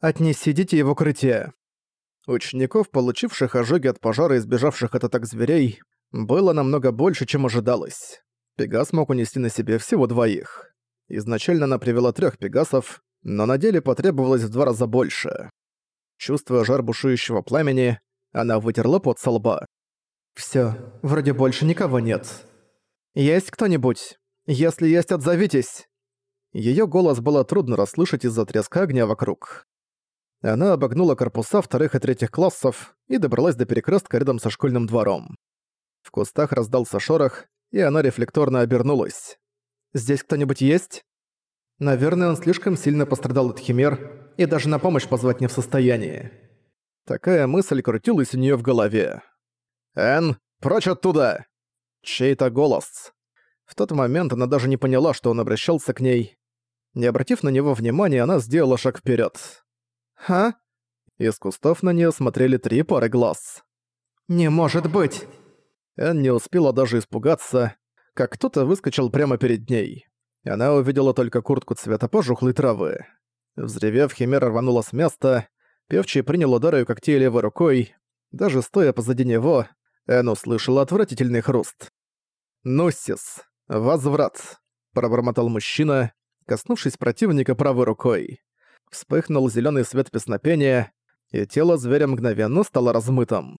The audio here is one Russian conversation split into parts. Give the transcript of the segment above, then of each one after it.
Отнеси детей в укрытие». Учеников, получивших ожоги от пожара и сбежавших от атак зверей, было намного больше, чем ожидалось. Пегас мог унести на себе всего двоих. Изначально она привела трех пегасов, но на деле потребовалось в два раза больше. Чувствуя жар бушующего пламени, она вытерла пот со лба. «Всё, вроде больше никого нет. Есть кто-нибудь? Если есть, отзовитесь!» Её голос было трудно расслышать из-за треска огня вокруг. Она обогнула корпуса вторых и третьих классов и добралась до перекрестка рядом со школьным двором. В кустах раздался шорох, и она рефлекторно обернулась. «Здесь кто-нибудь есть?» Наверное, он слишком сильно пострадал от химер и даже на помощь позвать не в состоянии. Такая мысль крутилась у неё в голове. «Энн, прочь оттуда!» Чей-то голос. В тот момент она даже не поняла, что он обращался к ней. Не обратив на него внимания, она сделала шаг вперед. «Ха?» Из кустов на нее смотрели три пары глаз. «Не может быть!» Энн не успела даже испугаться, как кто-то выскочил прямо перед ней. Она увидела только куртку цвета пожухлой травы. Взревев, Химера рванула с места, певчий принял удар её когтей левой рукой. Даже стоя позади него, Энн услышала отвратительный хруст. «Нуссис! Возврат!» – пробормотал мужчина, коснувшись противника правой рукой. Вспыхнул зелёный свет песнопения, и тело зверя мгновенно стало размытым.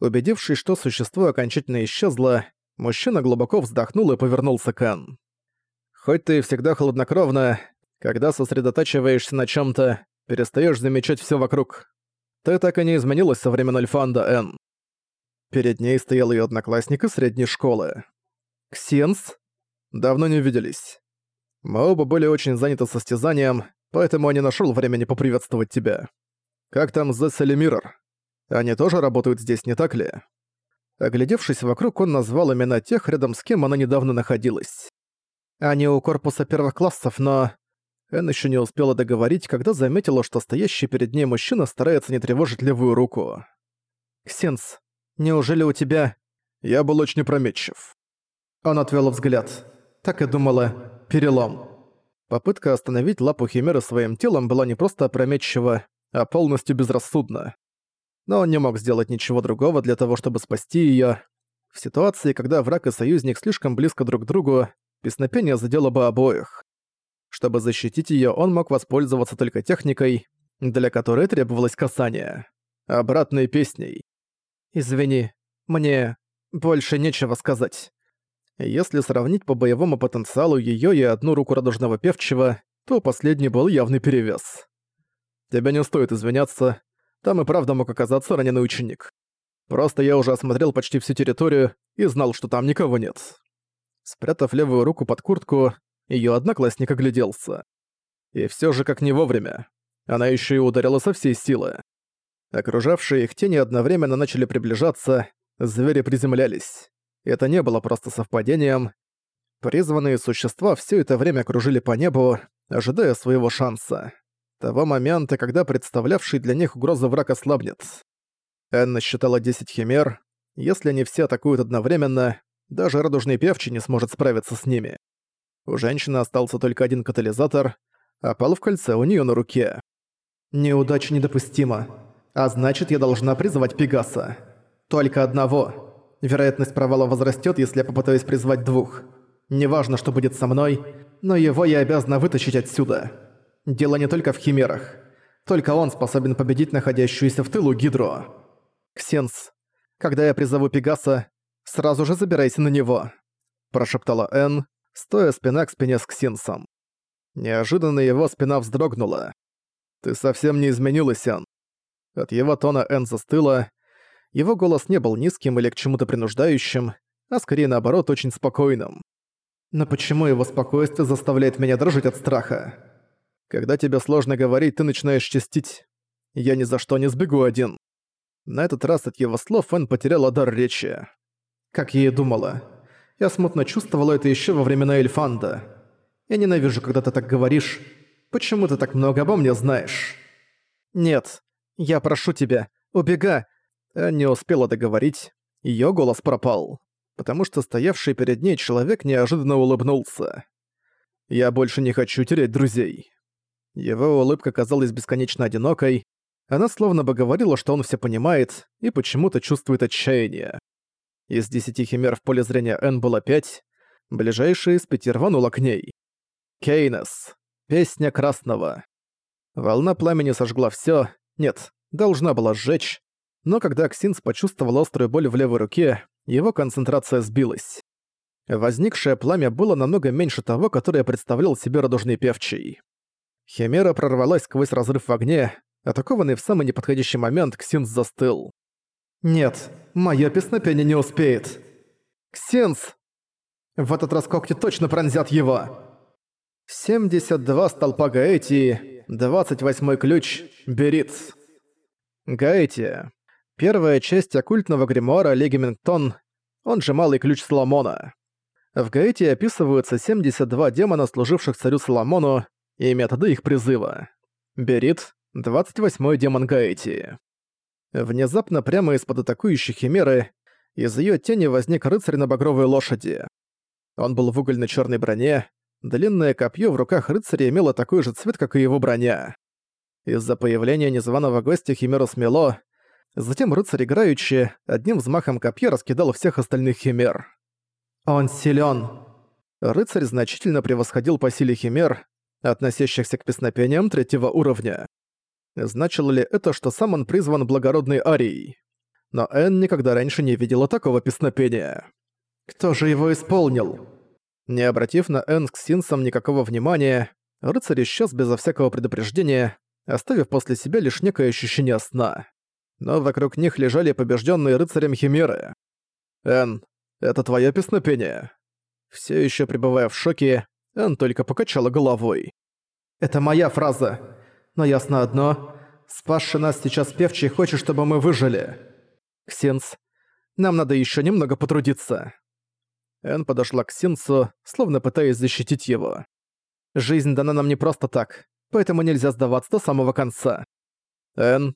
Убедившись, что существо окончательно исчезло, мужчина глубоко вздохнул и повернулся к Энн. Хоть ты всегда хладнокровна, когда сосредотачиваешься на чем-то, перестаешь замечать все вокруг. Ты так и не изменилась со времен Альфанда, Н. Перед ней стоял ее одноклассник из средней школы. Ксенс? Давно не виделись. Мы оба были очень заняты состязанием, поэтому я не нашел времени поприветствовать тебя. Как там Зессель и Миррор? Они тоже работают здесь, не так ли? Оглядевшись вокруг, он назвал имена тех, рядом с кем она недавно находилась. Они у корпуса первых классов, но... Эн еще не успела договорить, когда заметила, что стоящий перед ней мужчина старается не тревожить левую руку. «Ксенс, неужели у тебя...» Я был очень опрометчив. Он отвел взгляд. Так и думала. Перелом. Попытка остановить лапу Химеры своим телом была не просто опрометчива, а полностью безрассудна. Но он не мог сделать ничего другого для того, чтобы спасти ее. В ситуации, когда враг и союзник слишком близко друг к другу, песнопение задело бы обоих. Чтобы защитить её, он мог воспользоваться только техникой, для которой требовалось касание. Обратной песней. «Извини, мне больше нечего сказать». Если сравнить по боевому потенциалу её и одну руку радужного певчего, то последний был явный перевес. Тебе не стоит извиняться, там и правда мог оказаться раненый ученик. Просто я уже осмотрел почти всю территорию и знал, что там никого нет. Спрятав левую руку под куртку, её одноклассник огляделся. И всё же как не вовремя. Она ещё и ударила со всей силы. Окружавшие их тени одновременно начали приближаться, звери приземлялись. Это не было просто совпадением. Призванные существа всё это время кружили по небу, ожидая своего шанса. Того момента, когда представлявший для них угрозу враг ослабнет. Энна считала 10 химер. Если они все атакуют одновременно, даже радужный певчий не сможет справиться с ними. У женщины остался только один катализатор, а пал в кольце у нее на руке. Неудача недопустима. А значит, я должна призвать Пегаса. Только одного. Вероятность провала возрастет, если я попытаюсь призвать двух. Неважно, что будет со мной, но его я обязана вытащить отсюда. Дело не только в химерах. Только он способен победить находящуюся в тылу Гидро. Ксенс, когда я призову Пегаса, Сразу же забирайся на него», – прошептала Энн, стоя спина к спине с Ксинсом. Неожиданно его спина вздрогнула. «Ты совсем не изменилась, Энн». От его тона Энн застыла. Его голос не был низким или к чему-то принуждающим, а скорее наоборот очень спокойным. Но почему его спокойствие заставляет меня дрожать от страха? Когда тебе сложно говорить, ты начинаешь чистить. Я ни за что не сбегу один. На этот раз от его слов Энн потеряла дар речи. Как я и думала. Я смутно чувствовала это еще во времена Эльфанда. Я ненавижу, когда ты так говоришь. Почему ты так много обо мне знаешь? Нет, я прошу тебя, убега. Я не успела договорить. Её голос пропал. Потому что стоявший перед ней человек неожиданно улыбнулся. Я больше не хочу терять друзей. Его улыбка казалась бесконечно одинокой, она словно бы говорила, что он все понимает и почему-то чувствует отчаяние. Из десяти химер в поле зрения Н было пять, ближайшая из пяти рванула к ней. Кейнес. Песня Красного. Волна пламени сожгла все. Нет, должна была сжечь. Но когда Ксинс почувствовал острую боль в левой руке, его концентрация сбилась. Возникшее пламя было намного меньше того, которое представлял себе радужный певчий. Химера прорвалась сквозь разрыв в огне, атакованный в самый неподходящий момент, Ксинс застыл. «Нет, моё песнопение не успеет!» «Ксинс!» «В этот раз когти точно пронзят его!» 72 столпа Гаэти, 28 ключ, Бериц. Гаэти. Первая часть оккультного гримуара Легимингтон, он же Малый Ключ Соломона. В Гаэти описываются 72 демона, служивших царю Соломону, и методы их призыва. Берит — 28-й демон Гаэти. Внезапно прямо из-под атакующей химеры из ее тени возник рыцарь на багровой лошади. Он был в угольно черной броне, Длинное копье в руках рыцаря имело такой же цвет, как и его броня. Из-за появления незваного гостя Химеру смело. Затем рыцарь играючи одним взмахом копья раскидал всех остальных химер. «Он силен. Рыцарь значительно превосходил по силе химер, относящихся к песнопениям третьего уровня. Значило ли это, что сам он призван благородной арией? Но Энн никогда раньше не видела такого песнопения. «Кто же его исполнил?» Не обратив на Энн с Ксинсом никакого внимания, рыцарь исчез безо всякого предупреждения, оставив после себя лишь некое ощущение сна. Но вокруг них лежали побежденные рыцарем Химеры. «Энн, это твое песнопение?» Все еще пребывая в шоке, Энн только покачала головой. «Это моя фраза. Но ясно одно. Спасший нас сейчас певчий хочет, чтобы мы выжили. Ксенс, нам надо еще немного потрудиться». Эн подошла к Синсу, словно пытаясь защитить его. «Жизнь дана нам не просто так, поэтому нельзя сдаваться до самого конца». «Эн,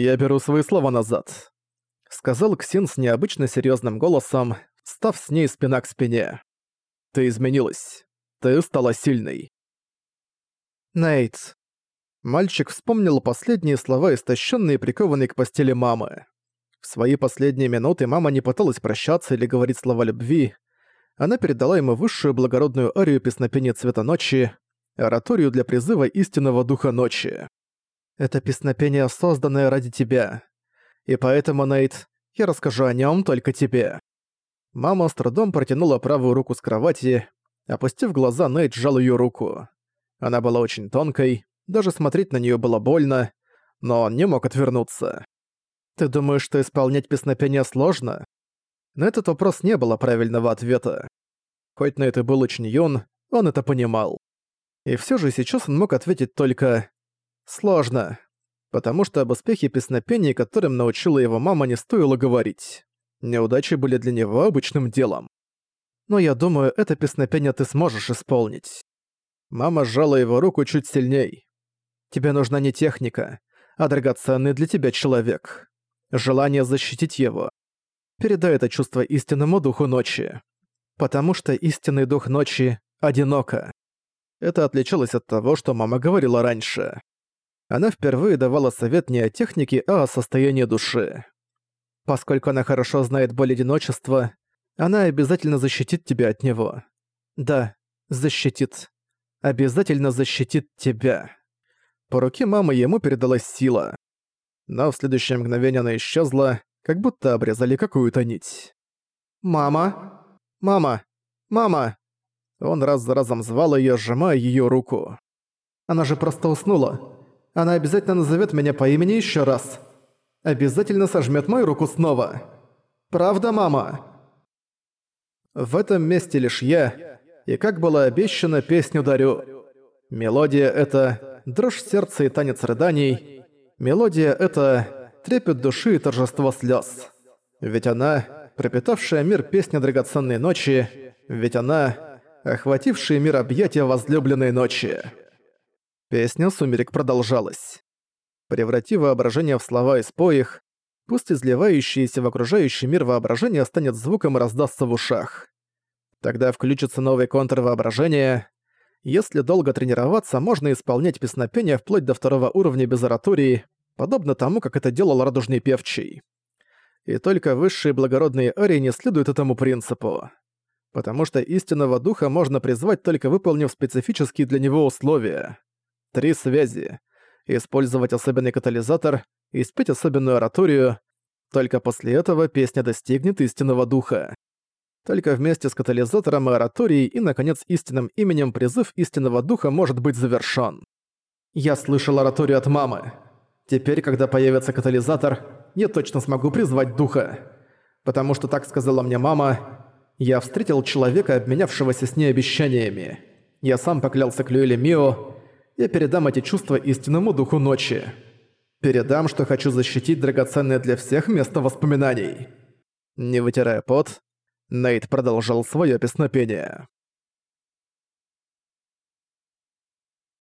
я беру свои слова назад», — сказал Ксинс необычно серьезным голосом, став с ней спина к спине. «Ты изменилась. Ты стала сильной». Нейт. Мальчик вспомнил последние слова, истощенные и прикованные к постели мамы. В свои последние минуты мама не пыталась прощаться или говорить слова любви, она передала ему высшую благородную арию песнопения цвета ночи, ораторию для призыва истинного духа ночи. «Это песнопение, созданное ради тебя. И поэтому, Нейт, я расскажу о нем только тебе». Мама с трудом протянула правую руку с кровати, опустив глаза, Нейт сжал ее руку. Она была очень тонкой, даже смотреть на нее было больно, но он не мог отвернуться. «Ты думаешь, что исполнять песнопение сложно?» На этот вопрос не было правильного ответа. Хоть на это был очень юн, он это понимал. И все же сейчас он мог ответить только «сложно», потому что об успехе песнопений, которым научила его мама, не стоило говорить. Неудачи были для него обычным делом. Но я думаю, это песнопение ты сможешь исполнить. Мама сжала его руку чуть сильней. Тебе нужна не техника, а драгоценный для тебя человек. Желание защитить его. Передай это чувство истинному духу ночи. Потому что истинный дух ночи одиноко. Это отличалось от того, что мама говорила раньше. Она впервые давала совет не о технике, а о состоянии души. Поскольку она хорошо знает боль одиночества, она обязательно защитит тебя от него. Да, защитит. Обязательно защитит тебя. По руке мамы ему передалась сила. Но в следующее мгновение она исчезла, как будто обрезали какую-то нить. «Мама! Мама! Мама!» Он раз за разом звал её, сжимая её руку. «Она же просто уснула. Она обязательно назовёт меня по имени ещё раз. Обязательно сожмёт мою руку снова. Правда, мама?» В этом месте лишь я, и как было обещано, песню дарю. Мелодия — это дрожь сердца и танец рыданий. Мелодия — это трепет души и торжество слез. Ведь она, пропитавшая мир песня драгоценной ночи, ведь она, охватившая мир объятия возлюбленной ночи. Песня «Сумерек» продолжалась. Преврати воображение в слова и спой их, пусть изливающееся в окружающий мир воображение станет звуком и раздастся в ушах. Тогда включится новый контур воображения. Если долго тренироваться, можно исполнять песнопения вплоть до второго уровня без оратории, подобно тому, как это делал радужный певчий. И только высшие благородные арии не следуют этому принципу. Потому что истинного духа можно призвать, только выполнив специфические для него условия. Три связи. Использовать особенный катализатор, и спеть особенную ораторию. Только после этого песня достигнет истинного духа. Только вместе с катализатором и ораторией и, наконец, истинным именем призыв истинного духа может быть завершён. Я слышал ораторию от мамы. Теперь, когда появится катализатор, я точно смогу призвать духа. Потому что так сказала мне мама, я встретил человека, обменявшегося с ней обещаниями. Я сам поклялся Клюэле Мио, я передам эти чувства истинному духу ночи. Передам, что хочу защитить драгоценное для всех место воспоминаний. Не вытирая пот, Нейт продолжал своё песнопение.